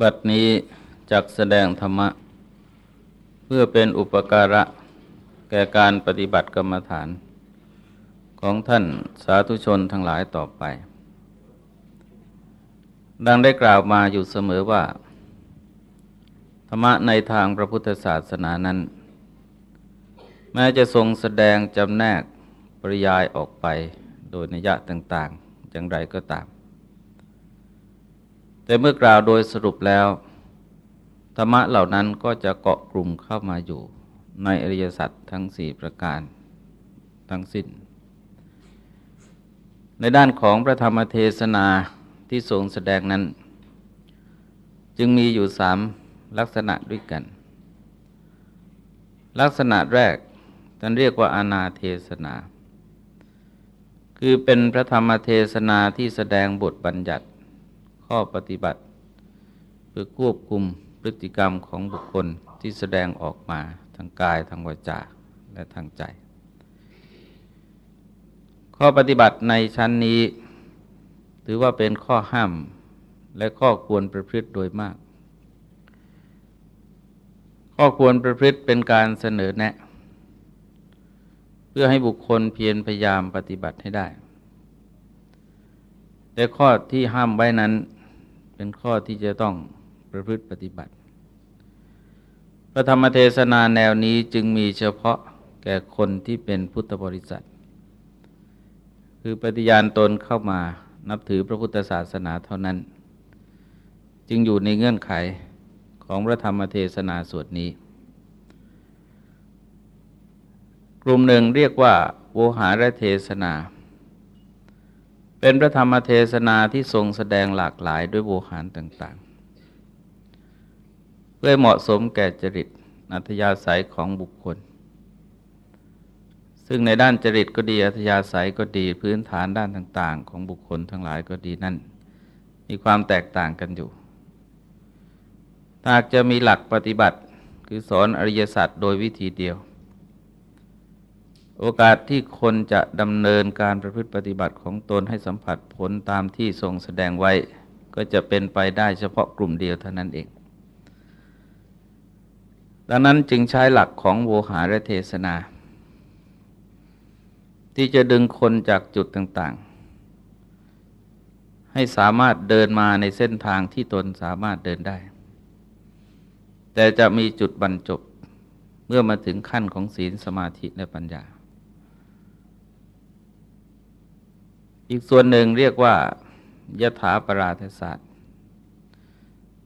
บัดนี้จักแสดงธรรมะ เพื่อเป็นอุปการะ แก่การปฏิบัติกรรมฐาน ของท่านสาธุชนทั้งหลายต่อไป ดังได้กล่าวมาอยู่เสมอว่า ธรรมะในทางพระพุทธศาสนานั้น แม้จะทรงแสดงจำแนกปริยายออกไปโดยนิยะต่าง ๆ อย่างไรก็ตาม แต่เมื่อกล่าวโดยสรุปแล้วธรรมะเหล่านั้นก็จะเกาะกลุ่มเข้ามาอยู่ในอริยสัจทั้งสี่ประการทั้งสิ้น ในด้านของพระธรรมเทศนาที่ทรงแสดงนั้น จึงมีอยู่สามลักษณะด้วยกัน ลักษณะแรกท่านเรียกว่าอนาเทศนา คือเป็นพระธรรมเทศนาที่แสดงบทบัญญัติ ข้อปฏิบัติ เพื่อควบคุมพฤติกรรมของบุคคลที่แสดงออกมาทางกายทางวาจาและทางใจ ข้อปฏิบัติในชั้นนี้ ถือว่าเป็นข้อห้ามและข้อควรประพฤติโดยมาก ข้อควรประพฤติเป็นการเสนอแนะ เพื่อให้บุคคลเพียรพยายามปฏิบัติให้ได้ แต่ข้อที่ห้ามไว้นั้น เป็นข้อที่จะต้องประพฤติปฏิบัติ พระธรรมเทศนาแนวนี้จึงมีเฉพาะแก่คนที่เป็นพุทธบริษัท คือปฏิญาณตนเข้ามานับถือพระพุทธศาสนาเท่านั้น จึงอยู่ในเงื่อนไขของพระธรรมเทศนาส่วนนี้ กลุ่มหนึ่งเรียกว่าโวหารเทศนา เป็นพระธรรมเทศนาที่ทรงแสดงหลากหลายด้วยโวหารต่างๆ เพื่อเหมาะสมแก่จริตอัธยาศัยของบุคคล ซึ่งในด้านจริตก็ดีอัธยาศัยก็ดีพื้นฐานด้านต่าง ๆ ของบุคคลทั้งหลายก็ดีนั่น มีความแตกต่างกันอยู่หากจะมีหลักปฏิบัติคือสอนอริยสัจโดยวิธีเดียว โอกาสที่คนจะดำเนินการประพฤติปฏิบัติของตนให้สัมผัสผลตามที่ทรงแสดงไว้ ก็จะเป็นไปได้เฉพาะกลุ่มเดียวเท่านั้นเอง ดังนั้นจึงใช้หลักของโวหารเทศนา ที่จะดึงคนจากจุดต่างๆ ให้สามารถเดินมาในเส้นทางที่ตนสามารถเดินได้ แต่จะมีจุดบรรจบเมื่อมาถึงขั้นของศีลสมาธิและปัญญา อีกส่วนหนึ่งเรียกว่ายถาปราทศาสตร์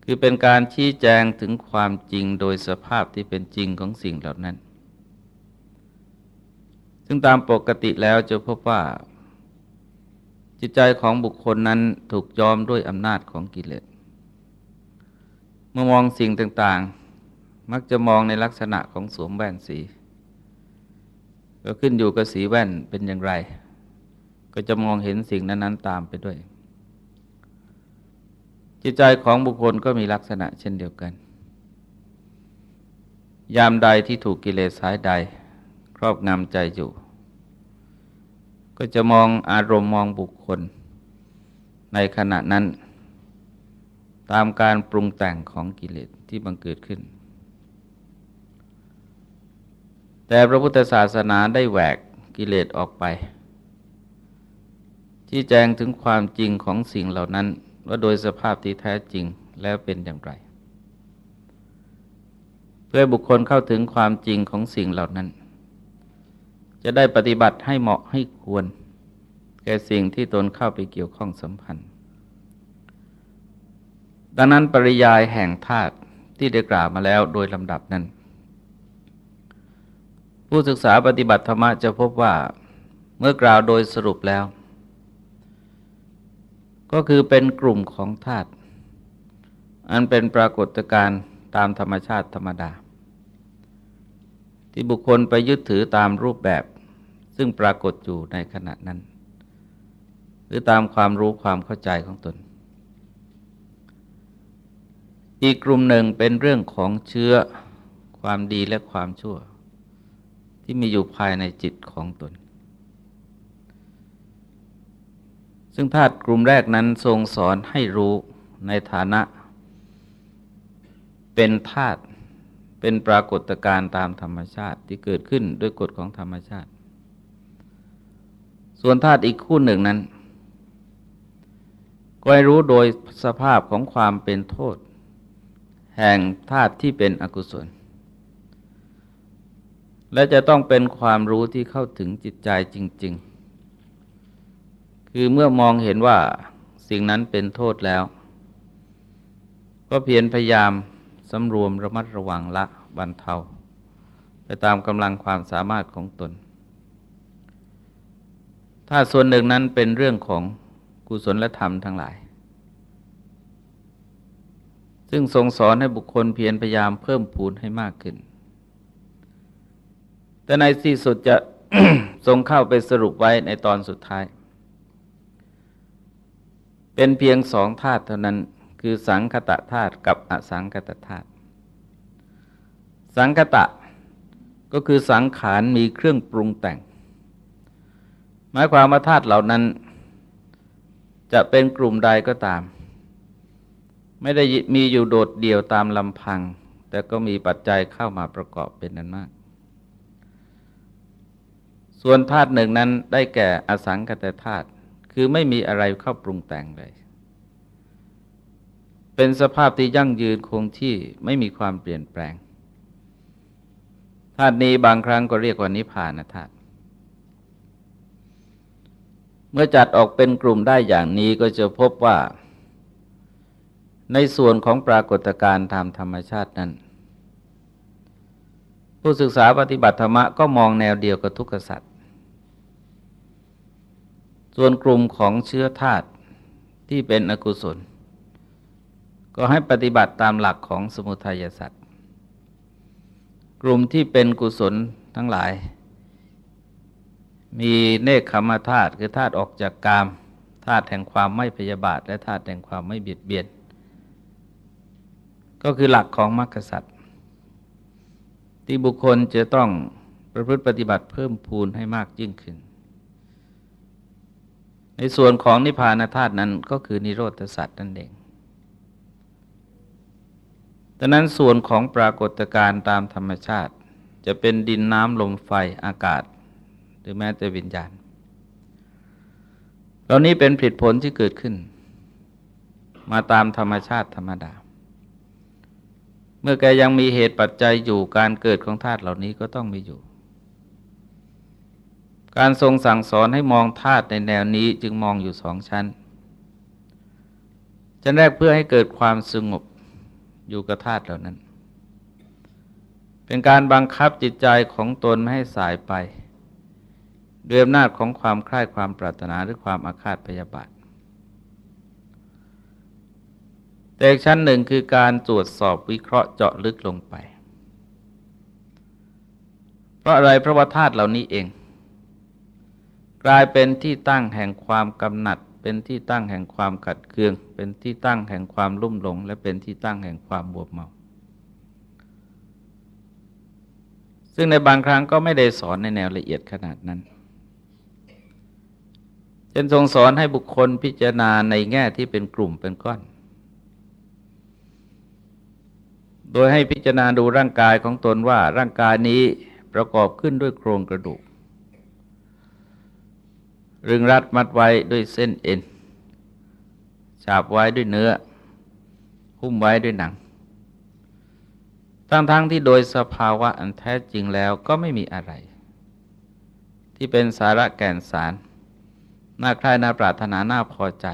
คือเป็นการชี้แจงถึงความจริงโดยสภาพที่เป็นจริงของสิ่งเหล่านั้น ซึ่งตามปกติแล้วจะพบว่า จิตใจของบุคคลนั้นถูกยอมด้วยอำนาจของกิเลสเมื่อมองสิ่งต่างๆ มักจะมองในลักษณะของสวมแว่นสี ก็ขึ้นอยู่กับสีแว่นเป็นอย่างไร ก็จะมองเห็นสิ่งนั้น ๆ ตามไปด้วย จิตใจของบุคคลก็มีลักษณะเช่นเดียวกัน ยามใดที่ถูกกิเลสสายใด ครอบงำใจอยู่ ก็จะมองอารมณ์มองบุคคล ในขณะนั้น ตามการปรุงแต่งของกิเลสที่บังเกิดขึ้นแต่พระพุทธศาสนาได้แหวกกิเลสออกไป ชี้แจงถึงความจริงของสิ่งเหล่านั้น ว่าโดยสภาพที่แท้จริงแล้วเป็นอย่างไร เพื่อบุคคลเข้าถึงความจริงของสิ่งเหล่านั้น จะได้ปฏิบัติให้เหมาะให้ควร แก่สิ่งที่ตนเข้าไปเกี่ยวข้องสัมพันธ์ ดังนั้นปริยายแห่งธาตุที่ได้กล่าวมาแล้วโดยลำดับนั้น ผู้ศึกษาปฏิบัติธรรมจะพบว่าเมื่อกล่าวโดยสรุปแล้ว ก็คือเป็นกลุ่มของธาตุอันเป็นปรากฏการณ์ตามธรรมชาติธรรมดา ที่บุคคลไปยึดถือตามรูปแบบ ซึ่งปรากฏอยู่ในขณะนั้น หรือตามความรู้ความเข้าใจของตน อีกกลุ่มหนึ่งเป็นเรื่องของเชื้อความดีและความชั่ว ที่มีอยู่ภายในจิตของตน ซึ่งธาตุกลุ่มแรกนั้นทรงสอนให้รู้ในฐานะ เป็นธาตุเป็นปรากฏการณ์ตามธรรมชาติที่เกิดขึ้นด้วยกฎของธรรมชาติ ส่วนธาตุอีกคู่หนึ่งนั้น ก็ให้รู้โดยสภาพของความเป็นโทษ แห่งธาตุที่เป็นอกุศล และจะต้องเป็นความรู้ที่เข้าถึงจิตใจจริง ๆ คือเมื่อมองเห็นว่าสิ่งนั้นเป็นโทษแล้ว ก็เพียรพยายามสำรวมระมัดระวังละบรรเทา ไปตามกำลังความสามารถของตน ถ้าส่วนหนึ่งนั้นเป็นเรื่องของกุศลธรรมทั้งหลาย ซึ่งทรงสอนให้บุคคลเพียรพยายามเพิ่มพูนให้มากขึ้น แต่ในที่สุดจะทรงเข้าไปสรุปไว้ในตอนสุดท้าย เป็นเพียงสองธาตุเท่านั้นคือสังคตะธาตุกับอสังคตะธาตุสังคตะก็คือสังขารมีเครื่องปรุงแต่ง หมายความว่าธาตุเหล่านั้น จะเป็นกลุ่มใดก็ตาม ไม่ได้มีอยู่โดดเดี่ยวตามลำพัง แต่ก็มีปัจจัยเข้ามาประกอบเป็นนั้นมาก ส่วนธาตุหนึ่งนั้นได้แก่อสังคตธาตุ คือไม่มีอะไรเข้าปรุงแต่งเลย เป็นสภาพที่ยั่งยืนคงที่ไม่มีความเปลี่ยนแปลงธาตุนี้บางครั้งก็เรียกว่านิพพานธาตุเมื่อจัดออกเป็นกลุ่มได้อย่างนี้ก็จะพบว่า ในส่วนของปรากฏการณ์ตามธรรมชาตินั้น ผู้ศึกษาปฏิบัติธรรมะก็มองแนวเดียวกับทุกขสัตว์ ส่วนกลุ่มของเชื้อธาตุที่เป็นอกุศล ก็ให้ปฏิบัติตามหลักของสมุทัยสัตว์กลุ่มที่เป็นกุศลทั้งหลาย มีเนคขมาธาตุคือธาตุออกจากกามธาตุแห่งความไม่พยาบาท และธาตุแห่งความไม่เบียดเบียน ก็คือหลักของมรรคสัตว์ที่บุคคลจะต้องประพฤติปฏิบัติเพิ่มพูนให้มากยิ่งขึ้น ในส่วนของนิพพานธาตุนั้นก็คือนิโรธสัตว์นั่นเองดังนั้นส่วนของปรากฏการณ์ตามธรรมชาติ จะเป็นดินน้ำลมไฟอากาศ หรือแม้แต่วิญญาณเหล่านี้เป็นผลผลที่เกิดขึ้น มาตามธรรมชาติธรรมดา เมื่อแกยังมีเหตุปัจจัยอยู่การเกิดของธาตุเหล่านี้ก็ต้องมีอยู่ การทรงสั่งสอนให้มองธาตุในแนวนี้จึงมองอยู่สองชั้น ชั้นแรกเพื่อให้เกิดความสงบอยู่กับธาตุเหล่านั้น เป็นการบังคับจิตใจของตนไม่ให้สายไปด้วยอำนาจของความคลายความปรารถนาหรือความอาฆาตพยาบาทแต่อีกชั้นหนึ่งคือการตรวจสอบวิเคราะห์เจาะลึกลงไป เพราะอะไรเพราะว่าธาตุเหล่านี้เอง กลายเป็นที่ตั้งแห่งความกำหนัด เป็นที่ตั้งแห่งความขัดเคือง เป็นที่ตั้งแห่งความลุ่มหลง และเป็นที่ตั้งแห่งความบวมเมา ซึ่งในบางครั้งก็ไม่ได้สอนในแนวละเอียดขนาดนั้นเช่นทรงสอนให้บุคคลพิจารณาในแง่ที่เป็นกลุ่มเป็นก้อน โดยให้พิจารณาดูร่างกายของตนว่าร่างกายนี้ประกอบขึ้นด้วยโครงกระดูก รึงรัดมัดไว้ด้วยเส้นเอ็นฉาบไว้ด้วยเนื้อ หุ้มไว้ด้วยหนัง ทั้งๆทที่โดยสภาวะอันแท้จริงแล้วก็ไม่มีอะไร ที่เป็นสาระแก่นสาร น่าใคร่น่าปรารถนาน่าพอใจ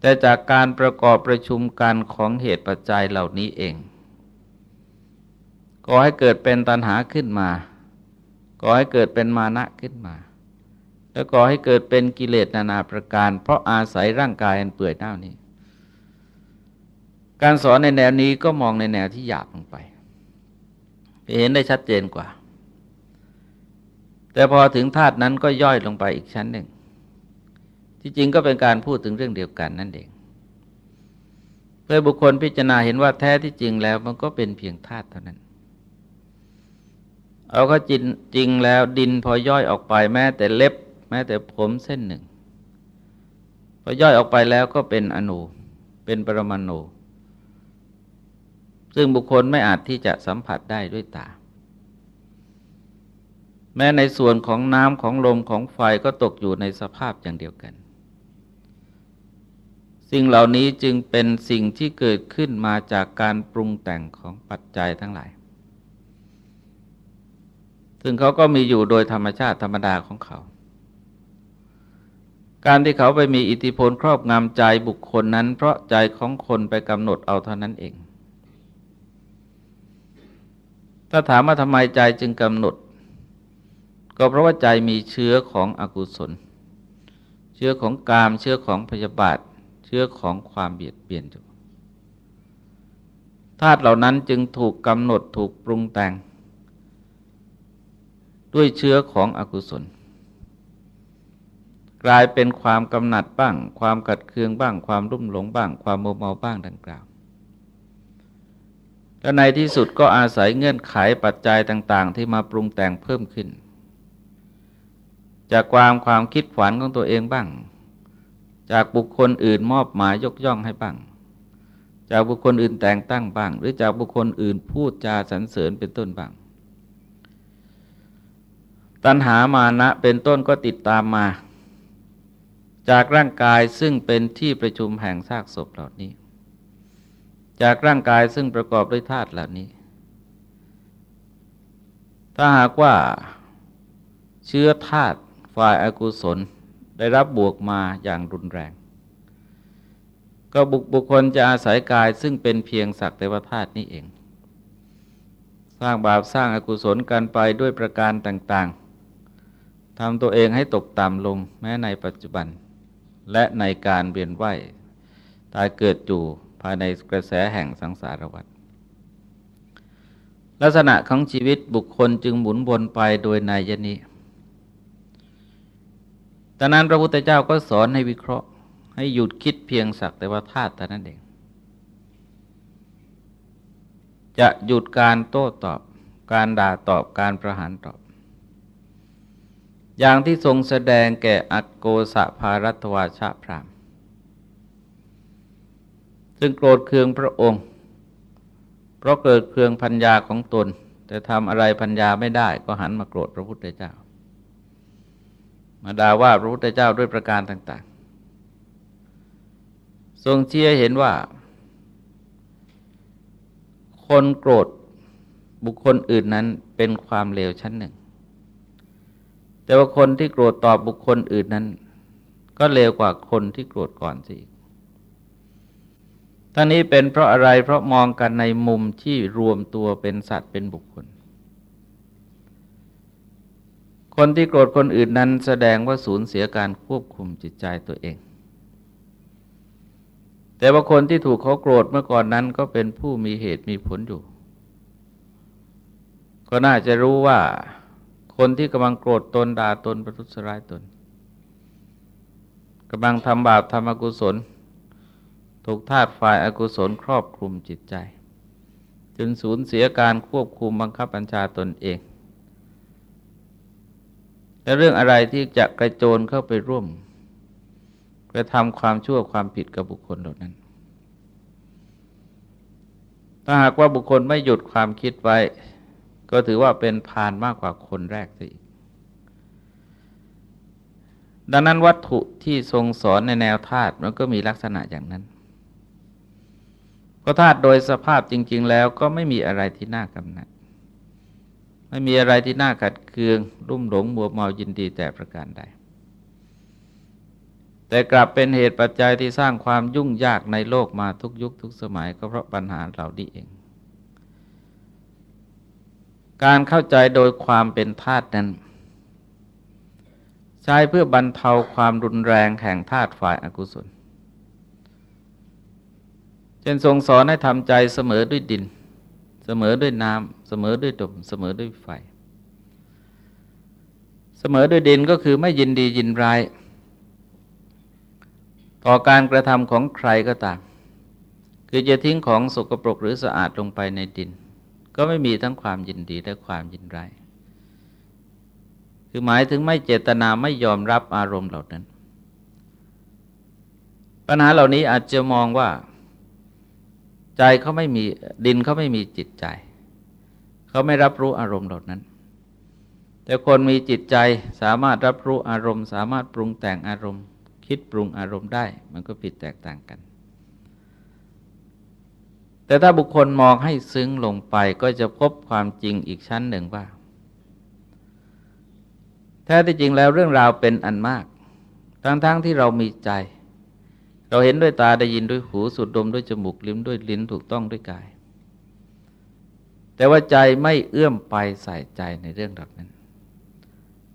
แต่จากการประกอบประชุมกันของเหตุปัจจัยเหล่านี้เอง ก็ให้เกิดเป็นตัณหาขึ้นมา ก่อให้เกิดเป็นมานะขึ้นมา แล้วก่อให้เกิดเป็นกิเลสนานาประการ เพราะอาศัยร่างกายอันเปื่อยเน่านี้ การสอนในแนวนี้ก็มองในแนวที่หยาบลงไป เห็นได้ชัดเจนกว่า แต่พอถึงธาตุนั้นก็ย่อยลงไปอีกชั้นหนึ่ง ที่จริงก็เป็นการพูดถึงเรื่องเดียวกันนั่นเองเพื่อบุคคลพิจารณาเห็นว่าแท้ที่จริงแล้วมันก็เป็นเพียงธาตุเท่านั้น เอาก็จริงจริงแล้วดินพอย่อยออกไปแม้แต่เล็บ แม้แต่ผมเส้นหนึ่ง พอย่อยออกไปแล้วก็เป็นอนูเป็นปรมาณูซึ่งบุคคลไม่อาจที่จะสัมผัสได้ด้วยตา แม้ในส่วนของน้ำของลมของไฟก็ตกอยู่ในสภาพอย่างเดียวกัน สิ่งเหล่านี้จึงเป็นสิ่งที่เกิดขึ้นมาจากการปรุงแต่งของปัจจัยทั้งหลาย ซึ่งเขาก็มีอยู่โดยธรรมชาติธรรมดาของเขา การที่เขาไปมีอิทธิพลครอบงำใจบุคคลนั้น เพราะใจของคนไปกำหนดเอาเท่านั้นเอง ถ้าถามว่าทำไมใจจึงกำหนด ก็เพราะว่าใจมีเชื้อของอกุศล เชื้อของกาม เชื้อของพยาบาท เชื้อของความเบียดเบียนอยู่ธาตุเหล่านั้นจึงถูกกำหนดถูกปรุงแต่ง ด้วยเชื้อของอกุศล กลายเป็นความกำหนัดบ้าง ความกัดเคืองบ้าง ความรุ่มหลงบ้าง ความโมเมาบ้างดังกล่าวและในที่สุดก็อาศัยเงื่อนไขปัจจัยต่าง ๆ ที่มาปรุงแต่งเพิ่มขึ้น จากความความคิดฝันของตัวเองบ้าง จากบุคคลอื่นมอบหมายยกย่องให้บ้าง จากบุคคลอื่นแต่งตั้งบ้าง หรือจากบุคคลอื่นพูดจาสรรเสริญเป็นต้นบ้าง ตัณหามานะเป็นต้นก็ติดตามมา จากร่างกายซึ่งเป็นที่ประชุมแห่งซากศพเหล่านี้ จากร่างกายซึ่งประกอบด้วยธาตุเหล่านี้ ถ้าหากว่าเชื้อธาตุฝ่ายอากุศลได้รับบวกมาอย่างรุนแรง ก็บุคบุคคลจะอาศัยกายซึ่งเป็นเพียงสักแต่ว่าธาตุนี้เอง สร้างบาปสร้างอากุศลกันไปด้วยประการต่าง ทำตัวเองให้ตกต่ำลงแม้ในปัจจุบัน และในการเวียนว่ายตายเกิดอยู่ภายในกระแสแห่งสังสารวัฏลักษณะของชีวิตบุคคลจึงหมุนวนไปโดยนายนี้ตอนนั้นพระพุทธเจ้าก็สอนให้วิเคราะห์ ให้หยุดคิดเพียงสักแต่ว่าธาตุแต่นั้นเอง จะหยุดการโต้ตอบ การด่าตอบการประหารตอบ อย่างที่ทรงแสดงแก่อักโกสะภารัตวาชาพรามซึ่งโกรธเคืองพระองค์ เพราะเกิดเคืองพัญญาของตน แต่ทำอะไรพัญญาไม่ได้ก็หันมาโกรธพระพุทธเจ้า มาด่าว่าพระพุทธเจ้าด้วยประการต่าง ๆ ทรงเชี่ยเห็นว่า คนโกรธบุคคลอื่นนั้นเป็นความเลวชั้นหนึ่ง แต่ว่าคนที่โกรธตอบบุคคลอื่นนั้น ก็เลวกว่าคนที่โกรธก่อนสิทั้งนี้เป็นเพราะอะไรเพราะมองกันในมุมที่รวมตัวเป็นสัตว์เป็นบุคคล คนที่โกรธคนอื่นนั้นแสดงว่าสูญเสียการควบคุมจิตใจตัวเอง แต่ว่าคนที่ถูกเขาโกรธเมื่อก่อนนั้นก็เป็นผู้มีเหตุมีผลอยู่ ก็น่าจะรู้ว่า คนที่กำลังโกรธตนด่าตนประทุษร้ายตนกำลังทำบาปทำอกุศล ถูกธาตุฝ่ายอากุศลครอบคลุมจิตใจ จนสูญเสียการควบคุมบังคับบัญชาตนเอง และเรื่องอะไรที่จะกระโจนเข้าไปร่วมกระทำความชั่วความผิดกับบุคคลเหล่านั้น ถ้าหากว่าบุคคลไม่หยุดความคิดไว้ ก็ถือว่าเป็นพานมากกว่าคนแรกสิดังนั้นวัตถุที่ทรงสอนในแนวธาตุมันก็มีลักษณะอย่างนั้นเพราะธาตุโดยสภาพจริง ๆ แล้วก็ไม่มีอะไรที่น่ากำหนัด ไม่มีอะไรที่น่าขัดเคือง รุ่มหลงมัวเมายินดีแต่ประการใด แต่กลับเป็นเหตุปัจจัยที่สร้างความยุ่งยากในโลกมาทุกยุคทุกสมัยก็เพราะปัญหาเหล่านี้เอง การเข้าใจโดยความเป็นธาตุนั้น ใช้เพื่อบรรเทาความรุนแรงแห่งธาตุฝ่ายอากุศลเช่นทรงสอนให้ทำใจเสมอด้วยดิน เสมอด้วยน้ำเสมอด้วยลมเสมอด้วยไฟ เสมอด้วยดินก็คือไม่ยินดียินร้าย ต่อการกระทำของใครก็ตาม คือจะทิ้งของสกปรกหรือสะอาดลงไปในดิน ก็ไม่มีทั้งความยินดีและความยินร้ายคือหมายถึงไม่เจตนาไม่ยอมรับอารมณ์เหล่านั้น ปัญหาเหล่านี้อาจจะมองว่า ใจเขาไม่มีดินเขาไม่มีจิตใจ เขาไม่รับรู้อารมณ์เหล่านั้น แต่คนมีจิตใจสามารถรับรู้อารมณ์ สามารถปรุงแต่งอารมณ์ คิดปรุงอารมณ์ได้ มันก็ผิดแตกต่างกัน แต่ถ้าบุคคลมองให้ซึ้งลงไปก็จะพบความจริงอีกชั้นหนึ่งว่า แท้ที่จริงแล้วเรื่องราวเป็นอันมาก ทั้งๆทที่เรามีใจ เราเห็นด้วยตาได้ยินด้วยหูสูดดมด้วยจมูกลิ้มด้วยลิ้นถูกต้องด้วยกาย แต่ว่าใจไม่เอื้อมไปใส่ใจในเรื่องเหล่านั้น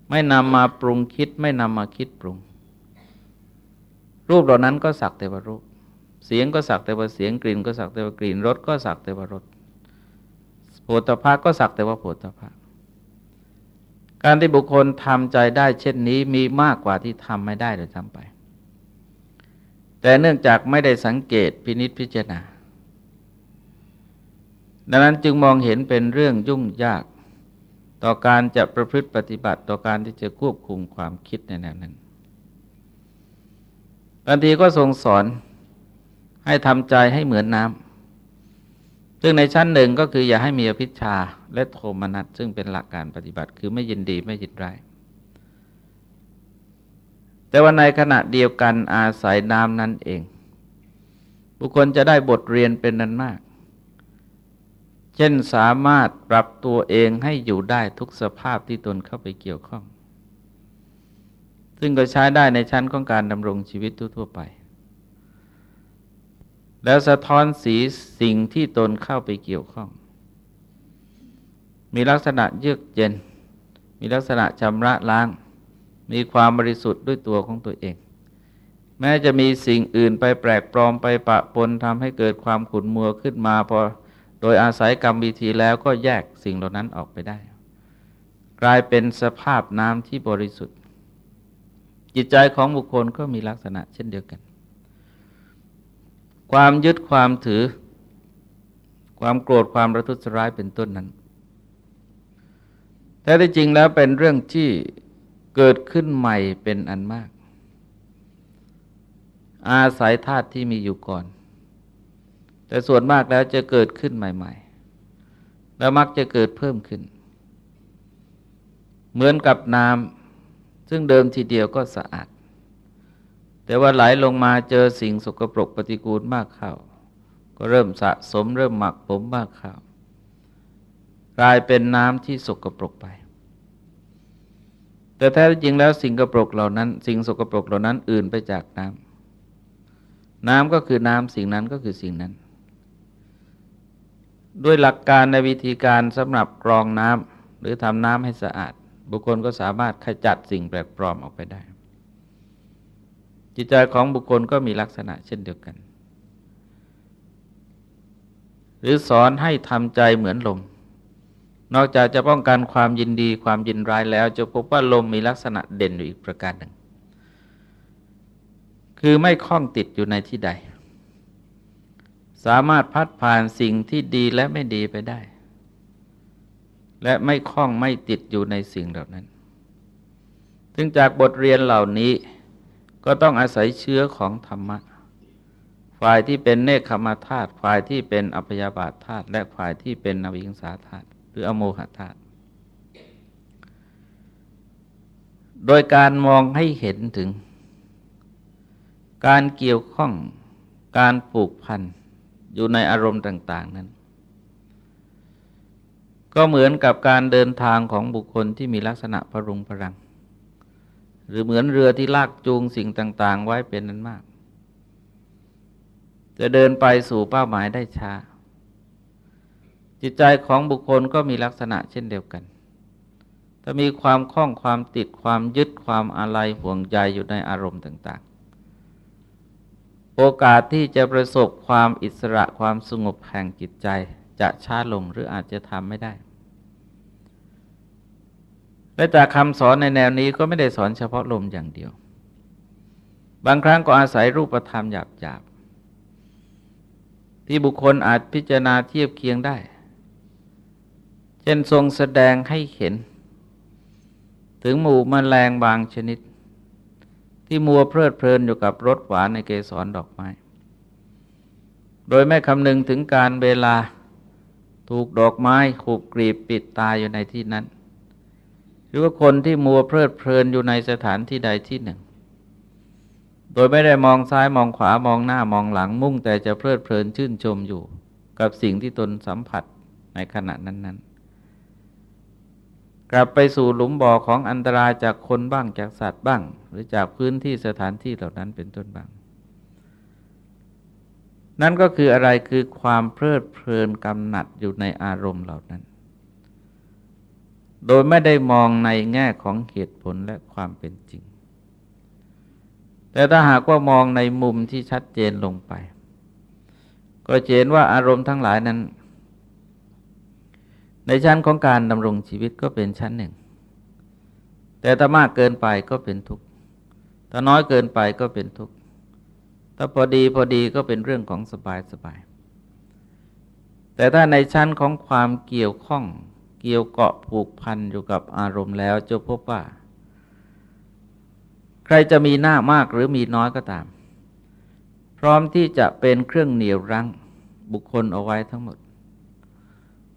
ไม่นำมาปรุงคิดไม่นำมาคิดปรุง รูปเหล่านั้นก็สักแต่ว่ารูป เสียงก็สักแต่ว่าเสียงกลิ่นก็สักแต่ว่ากลิ่นรสก็สักแต่ว่ารสโผฏฐะก็สักแต่ว่าโผฏฐะการที่บุคคลทำใจได้เช่นนี้มีมากกว่าที่ทำไม่ได้โดยทำไป แต่เนื่องจากไม่ได้สังเกตพินิษพิจารณา ดังนั้นจึงมองเห็นเป็นเรื่องยุ่งยาก ต่อการจะประพฤติปฏิบัติต่อการที่จะควบคุมความคิดในแนวนั้นบางทีก็ทรงสอน ให้ทำใจให้เหมือนน้ำซึ่งในชั้นหนึ่งก็คืออย่าให้มีอภิชาและโทมนัสซึ่งเป็นหลักการปฏิบัติ คือไม่ยินดีไม่ยินร้ายแต่ว่าในขณะเดียวกันอาศัยน้ำนั้นเอง บุคคลจะได้บทเรียนเป็นนั้นมาก เช่นสามารถปรับตัวเองให้อยู่ได้ทุกสภาพที่ตนเข้าไปเกี่ยวข้อง ซึ่งก็ใช้ได้ในชั้นของการดำรงชีวิตทั่วไป แล้วสะท้อนสีสิ่งที่ตนเข้าไปเกี่ยวข้อง มีลักษณะเยือกเย็น มีลักษณะชำระล้าง มีความบริสุทธิ์ด้วยตัวของตัวเอง แม้จะมีสิ่งอื่นไปแปลกปลอมไปปะปนทำให้เกิดความขุ่นมัวขึ้นมาพอโดยอาศัยกรรมวิธีแล้วก็แยกสิ่งเหล่านั้นออกไปได้ กลายเป็นสภาพน้ำที่บริสุทธิ์ จิตใจของบุคคลก็มีลักษณะเช่นเดียวกัน ความยึดความถือ ความโกรธความระทุษร้ายเป็นต้นนั้นแต่ที่จริงแล้วเป็นเรื่องที่เกิดขึ้นใหม่เป็นอันมาก อาศัยธาตุที่มีอยู่ก่อน แต่ส่วนมากแล้วจะเกิดขึ้นใหม่ ๆ แล้วมักจะเกิดเพิ่มขึ้น เหมือนกับน้ำซึ่งเดิมทีเดียวก็สะอาด แต่ว่าไหลลงมาเจอสิ่งสกปรกปฏิกูลมากเข้า ก็เริ่มสะสมเริ่มหมักผมมากเข้ากลายเป็นน้ำที่สกปรกไป แต่แท้จริงแล้วสิ่งกระปรกเหล่านั้น สิ่งสกปรกเหล่านั้นอื่นไปจากน้ำน้ำก็คือน้ำสิ่งนั้นก็คือสิ่งนั้น ด้วยหลักการในวิธีการสำหรับกรองน้ำหรือทำน้ำให้สะอาด บุคคลก็สามารถขจัดสิ่งแปลกปลอมออกไปได้ จิตใจของบุคคลก็มีลักษณะเช่นเดียวกัน หรือสอนให้ทำใจเหมือนลม นอกจากจะป้องกันความยินดีความยินร้ายแล้ว จะพบว่าลมมีลักษณะเด่นอยู่อีกประการหนึ่ง คือไม่คล้องติดอยู่ในที่ใด สามารถพัดผ่านสิ่งที่ดีและไม่ดีไปได้ และไม่คล้องไม่ติดอยู่ในสิ่งเหล่านั้นซึ่งจากบทเรียนเหล่านี้ ก็ต้องอาศัยเชื้อของธรรมะ ฝ่ายที่เป็นเนคขมาธาตุฝ่ายที่เป็นอัพยาบาทธาตุและฝ่ายที่เป็นนวิงสาธาตุหรืออโมหธาตุโดยการมองให้เห็นถึง การเกี่ยวข้องการผูกพันอยู่ในอารมณ์ต่าง ๆ นั้น ก็เหมือนกับการเดินทางของบุคคลที่มีลักษณะพรุงพรัง หรือเหมือนเรือที่ลากจูงสิ่งต่าง ๆ ไว้เป็นนั้นมาก จะเดินไปสู่เป้าหมายได้ช้า จิตใจของบุคคลก็มีลักษณะเช่นเดียวกัน ถ้ามีความคล้องความติดความยึดความอะไรห่วงใจอยู่ในอารมณ์ต่าง ๆ โอกาสที่จะประสบความอิสระความสงบแห่งจิตใจจะช้าลงหรืออาจจะทำไม่ได้ และจากคำสอนในแนวนี้ก็ไม่ได้สอนเฉพาะลมอย่างเดียว บางครั้งก็อาศัยรูปธรรมหยาบๆที่บุคคลอาจพิจารณาเทียบเคียงได้ เช่นทรงแสดงให้เห็น ถึงหมู่มแมลงบางชนิด ที่มัวเพลิดเพลินอยู่กับรสหวานในเกสรดอกไม้ โดยไม่คำนึงถึงการเวลาถูกดอกไม้ขูกกรีบปิดตายอยู่ในที่นั้น รือว่าคนที่มัวเพลิดเพลินอยู่ในสถานที่ใดที่หนึ่ง โดยไม่ได้มองซ้ายมองขวามองหน้ามองหลังมุ่งแต่จะเพลิดเพลินชื่นชมอยู่ กับสิ่งที่ตนสัมผัสในขณะนั้นๆ กลับไปสู่หลุมบ่อของอันตรายจากคนบ้างจากสัตว์บ้าง หรือจากพื้นที่สถานที่เหล่านั้นเป็นต้นบ้าง นั่นก็คืออะไรคือความเพลิดเพลินกำหนัดอยู่ในอารมณ์เหล่านั้น โดยไม่ได้มองในแง่ของเหตุผลและความเป็นจริง แต่ถ้าหากว่ามองในมุมที่ชัดเจนลงไป ก็เห็นว่าอารมณ์ทั้งหลายนั้น ในชั้นของการดำรงชีวิตก็เป็นชั้นหนึ่ง แต่ถ้ามากเกินไปก็เป็นทุกข์ถ้าน้อยเกินไปก็เป็นทุกข์ถ้าพอดีพอดีก็เป็นเรื่องของสบายสบาย แต่ถ้าในชั้นของความเกี่ยวข้อง เกี่ยวเกาะผูกพันอยู่กับอารมณ์แล้วจะพบว่า ใครจะมีหน้ามากหรือมีน้อยก็ตาม พร้อมที่จะเป็นเครื่องเหนี่ยวรั้งบุคคลเอาไว้ทั้งหมด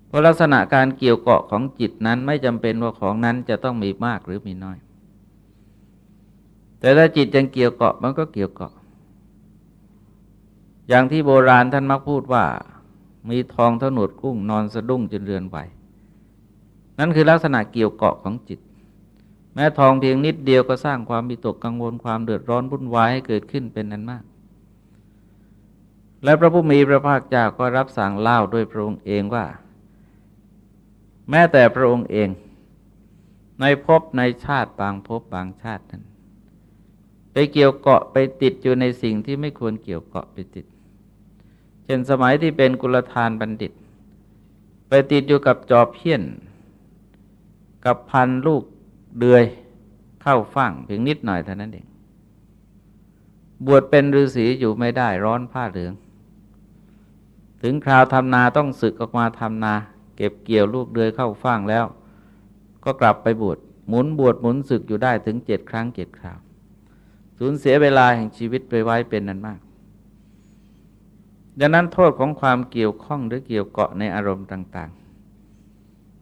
เพราะลักษณะการเกี่ยวเกาะของจิตนั้นไม่จำเป็นว่าของนั้นจะต้องมีมากหรือมีน้อย แต่ถ้าจิตยังเกี่ยวเกาะมันก็เกี่ยวเกาะ อย่างที่โบราณท่านมักพูดว่า มีทองเท่าหนวดกุ้งนอนสะดุ้งจนเรือนไหว นั่นคือลักษณะเกี่ยวเกาะของจิต แม้ทองเพียงนิดเดียวก็สร้างความมีตกกังวลความเดือดร้อนวุ่นวายให้เกิดขึ้นเป็นนั้นมาก และพระผู้มีพระภาคเจ้าก็รับสั่งเล่าด้วยพระองค์เองว่า แม้แต่พระองค์เอง ในภพในชาติบางภพบางชาตินั้นไปเกี่ยวเกาะไปติดอยู่ในสิ่งที่ไม่ควรเกี่ยวเกาะไปติด เช่นสมัยที่เป็นกุลธานบัณฑิต ไปติดอยู่กับจอบเพี้ยน กับพันลูกเดือยเข้าฟั่งเพียงนิดหน่อยเท่านั้นเอง บวชเป็นฤาษีอยู่ไม่ได้ร้อนผ้าเหลือง ถึงคราวทำนาต้องศึกออกมาทำนา เก็บเกี่ยวลูกเดือยเข้าฟั่งแล้ว ก็กลับไปบวชหมุนบวชหมุนศึกอยู่ได้ถึงเจ็ดครั้งเจ็ดคราว สูญเสียเวลาแห่งชีวิตไปไว้เป็นนั้นมากดังนั้นโทษของความเกี่ยวข้องหรือเกี่ยวเกาะในอารมณ์ต่าง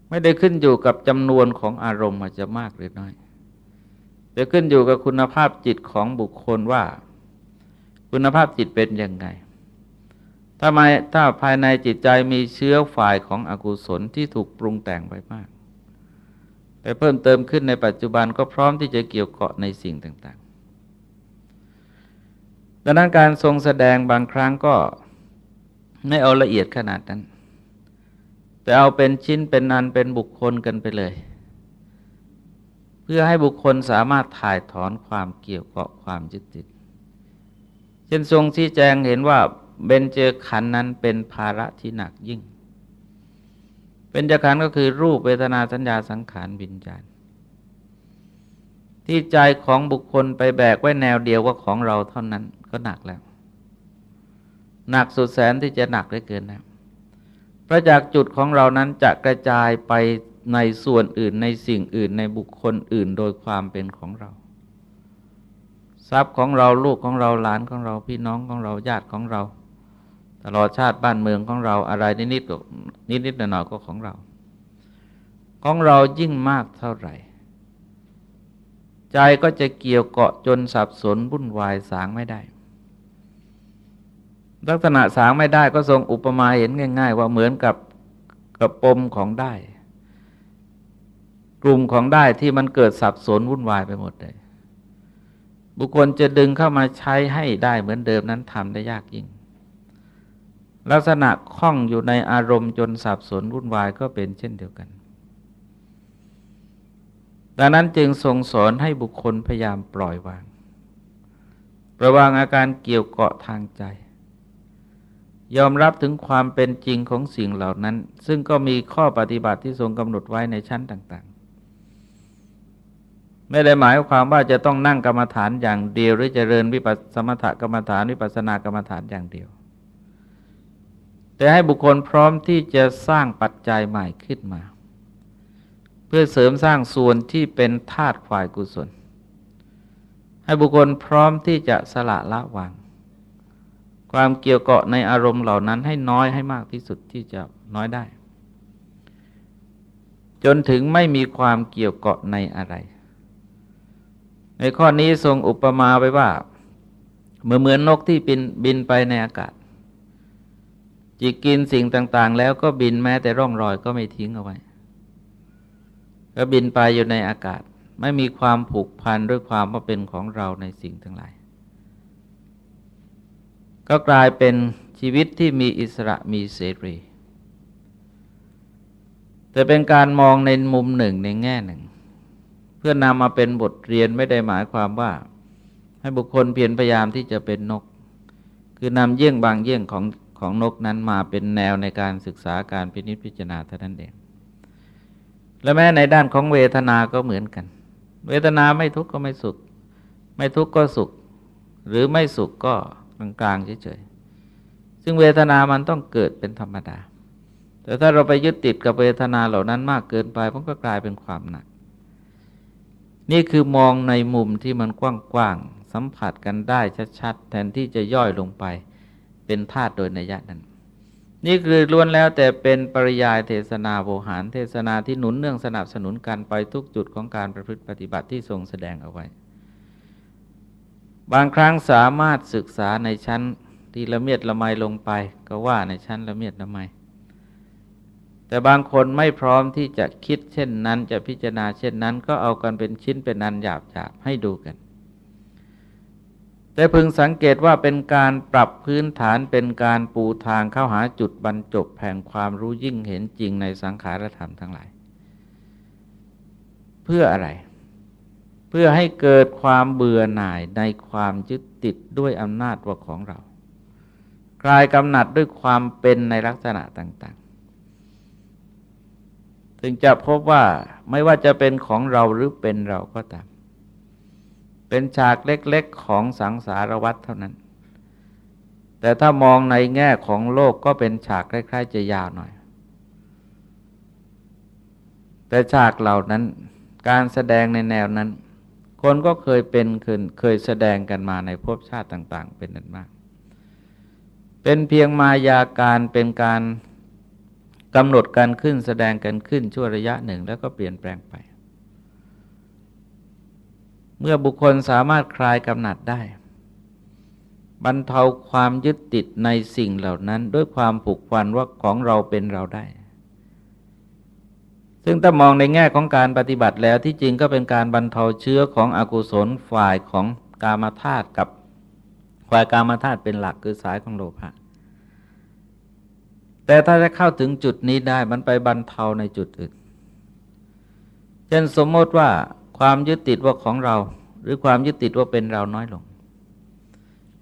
ไม่ได้ขึ้นอยู่กับจำนวนของอารมณ์อาจจะมากหรือน้อย แต่ขึ้นอยู่กับคุณภาพจิตของบุคคลว่า คุณภาพจิตเป็นยังไงถ้าไมถ้าภายในจิตใจมีเชื้อฝ่ายของอกุศลที่ถูกปรุงแต่งไปมากแต่เพิ่มเติมขึ้นในปัจจุบันก็พร้อมที่จะเกี่ยวเกาะในสิ่งต่างๆดังนั้นการทรงแสดงบางครั้งก็ไม่เอาละเอียดขนาดนั้น แต่เอาเป็นชิ้นเป็นนันเป็นบุคคลกันไปเลย เพื่อให้บุคคลสามารถถ่ายถอนความเกี่ยวเกาะความยึดติด เช่นทรงชี้แจงเห็นว่าเบญเจอขันนั้นเป็นภาระที่หนักยิ่งเป็นจขันก็คือรูปเวทนาสัญญาสังขารวิญญาณที่ใจของบุคคลไปแบกไว้แนวเดียวว่าของเราเท่านั้นก็หนักแล้ว หนักสุดแสนที่จะหนักได้เกินนะ พระจากจุดของเรานั้นจะกระจายไปในส่วนอื่นในสิ่งอื่นในบุคคลอื่นโดยความเป็นของเรา ทรัพย์ของเราลูกของเราหลานของเราพี่น้องของเราญาติของเรา ตลอดชาติบ้านเมืองของเราอะไรนิดๆก็นิดๆหน่อยๆก็ของเรา ของเรายิ่งมากเท่าไหร่ ใจก็จะเกี่ยวเกาะจนสับสนวุ่นวายสางไม่ได้ ลักษณะสางไม่ได้ก็ทรงอุปมาเห็นง่าย ๆ ว่าเหมือนกับกระปมของได้ กลุ่มของได้ที่มันเกิดสับสนวุ่นวายไปหมดเลย บุคคลจะดึงเข้ามาใช้ให้ได้เหมือนเดิมนั้นทำได้ยากยิ่ง ลักษณะคล้องอยู่ในอารมณ์จนสับสนวุ่นวายก็เป็นเช่นเดียวกัน ดังนั้นจึงทรงสอนให้บุคคลพยายามปล่อยวาง ระวางอาการเกี่ยวเกาะทางใจ ยอมรับถึงความเป็นจริงของสิ่งเหล่านั้น ซึ่งก็มีข้อปฏิบัติที่ทรงกำหนดไว้ในชั้นต่าง ๆ ไม่ได้หมายความว่าจะต้องนั่งกรรมฐานอย่างเดียว หรือจเจริญวิปัสสมถกรรมฐานวิปัสสนากรรมฐานอย่างเดียว แต่ให้บุคคลพร้อมที่จะสร้างปัจจัยใหม่ขึ้นมา เพื่อเสริมสร้างส่วนที่เป็นธาตุฝ่ายกุศล ให้บุคคลพร้อมที่จะสละละวาง ความเกี่ยวเกาะในอารมณ์เหล่านั้นให้น้อยให้มากที่สุดที่จะน้อยได้ จนถึงไม่มีความเกี่ยวเกาะในอะไร ในข้อนี้ทรงอุปมาไว้ว่าเมื่อเหมือนนกที่บินบินไปในอากาศ จิกกินสิ่งต่างๆ แล้วก็บินแม้แต่ร่องรอยก็ไม่ทิ้งเอาไว้ ก็บินไปอยู่ในอากาศ ไม่มีความผูกพันด้วยความว่าเป็นของเราในสิ่งทั้งหลาย ก็กลายเป็นชีวิตที่มีอิสระมีเสรีแต่เป็นการมองในมุมหนึ่งในแง่หนึ่ง เพื่อนำมาเป็นบทเรียนไม่ได้หมายความว่า ให้บุคคลเพียรพยายามที่จะเป็นนก คือนำเยี่ยงบางเยี่ยงของของนกนั้นมาเป็นแนวในการศึกษาการพินิจพิจารณาเท่านั้นเอง และแม้ในด้านของเวทนาก็เหมือนกัน เวทนาไม่ทุกข์ก็ไม่สุข ไม่ทุกข์ก็สุข หรือไม่สุขก็ กลางๆเฉยๆซึ่งเวทนามันต้องเกิดเป็นธรรมดา แต่ถ้าเราไปยึดติดกับเวทนาเหล่านั้นมากเกินไปมันก็กลายเป็นความหนัก นี่คือมองในมุมที่มันกว้างๆสัมผัสกันได้ชัดๆแทนที่จะย่อยลงไปเป็นธาตุโดยนัยะนั้น นี่คือล้วนแล้วแต่เป็นปริยายเทศนาโวหารเทศนาที่หนุนเนื่องสนับสนุนกันไปทุกจุดของการประพฤติปฏิบัติที่ทรงแสดงเอาไว้ บางครั้งสามารถศึกษาในชั้นที่ละเมียดละไมลงไป ก็ว่าในชั้นละเมียดละไม แต่บางคนไม่พร้อมที่จะคิดเช่นนั้นจะพิจารณาเช่นนั้น ก็เอากันเป็นชิ้นเป็นอันหยาบๆาให้ดูกัน แต่พึงสังเกตว่าเป็นการปรับพื้นฐานเป็นการปูทางเข้าหาจุดบรรจบแห่งความรู้ยิ่งเห็นจริงในสังขารธรรมทั้งหลาย เพื่ออะไร เพื่อให้เกิดความเบื่อหน่ายในความยึดติดด้วยอำนาจว่าของเรา กลายกำหนัดด้วยความเป็นในลักษณะต่าง ๆ ถึงจะพบว่าไม่ว่าจะเป็นของเราหรือเป็นเราก็ตาม เป็นฉากเล็กๆของสังสารวัฏเท่านั้น แต่ถ้ามองในแง่ของโลกก็เป็นฉากคล้ายๆจะยาวหน่อย แต่ฉากเหล่านั้นการแสดงในแนวนั้น คนก็เคยเป็นเคยเคยแสดงกันมาในภพชาติต่าง ๆ เป็นนั้นมาก เป็นเพียงมายาการเป็นการกำหนดการขึ้นแสดงกันขึ้นชั่วระยะหนึ่งแล้วก็เปลี่ยนแปลงไป เมื่อบุคคลสามารถคลายกำหนัดได้ บรรเทาความยึดติดในสิ่งเหล่านั้น ด้วยความผูกพันว่าของเราเป็นเราได้ ซึ่งถ้ามองในแง่ของการปฏิบัติแล้วที่จริงก็เป็นการบรรเทาเชื้อของอกุศลฝ่ายของกามธาตุกับฝ่ายกามธาตุเป็นหลักคือสายของโลภะแต่ถ้าจะเข้าถึงจุดนี้ได้มันไปบรรเทาในจุดอื่น เช่นสมมติว่าความยึดติดว่าของเรา หรือความยึดติดว่าเป็นเราน้อยลง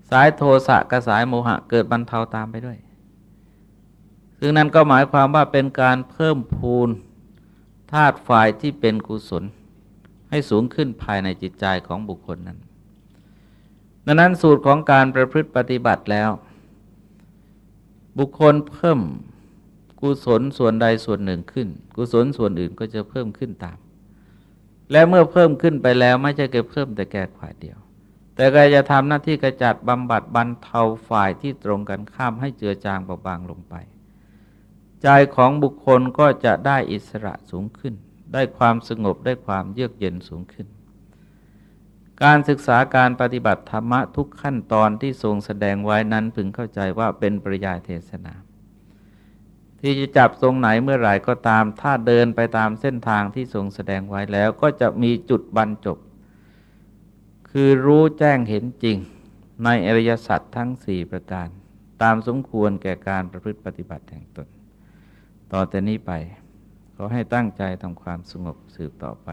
สายโทสะกับสายโมหะเกิดบรรเทาตามไปด้วย ซึ่งนั้นก็หมายความว่าเป็นการเพิ่มพูนาตุฝ่ายที่เป็นกุศล ให้สูงขึ้นภายในจิตใจของบุคคลนั้น ดังนั้นสูตรของการประพฤติปฏิบัติแล้ว บุคคลเพิ่มกุศลส่วนใดส่วนหนึ่งขึ้น กุศลส่วนอื่นก็จะเพิ่มขึ้นตาม และเมื่อเพิ่มขึ้นไปแล้วไม่ใช่แค่เพิ่มแต่แก่ฝ่ายเดียว แต่ก็จะทำหน้าที่กระจัดบำบัดบรรเทาฝ่ายที่ตรงกันข้ามให้เจือจางเบาบางลงไป ใจของบุคคลก็จะได้อิสระสูงขึ้น ได้ความสงบได้ความเยือกเย็นสูงขึ้น การศึกษาการปฏิบัติธรรมะทุกขั้นตอนที่ทรงแสดงไว้นั้นพึงเข้าใจว่าเป็นปริยายเทศนา ที่จะจับทรงไหนเมื่อไหร่ก็ตาม ถ้าเดินไปตามเส้นทางที่ทรงแสดงไว้แล้วก็จะมีจุดบรรจบ คือรู้แจ้งเห็นจริงในอริยสัจทั้งสี่ประการ ตามสมควรแก่การประพฤติปฏิบัติแห่งตน ต่อแต่นี้ไป ขอให้ตั้งใจทำความสงบสืบต่อไป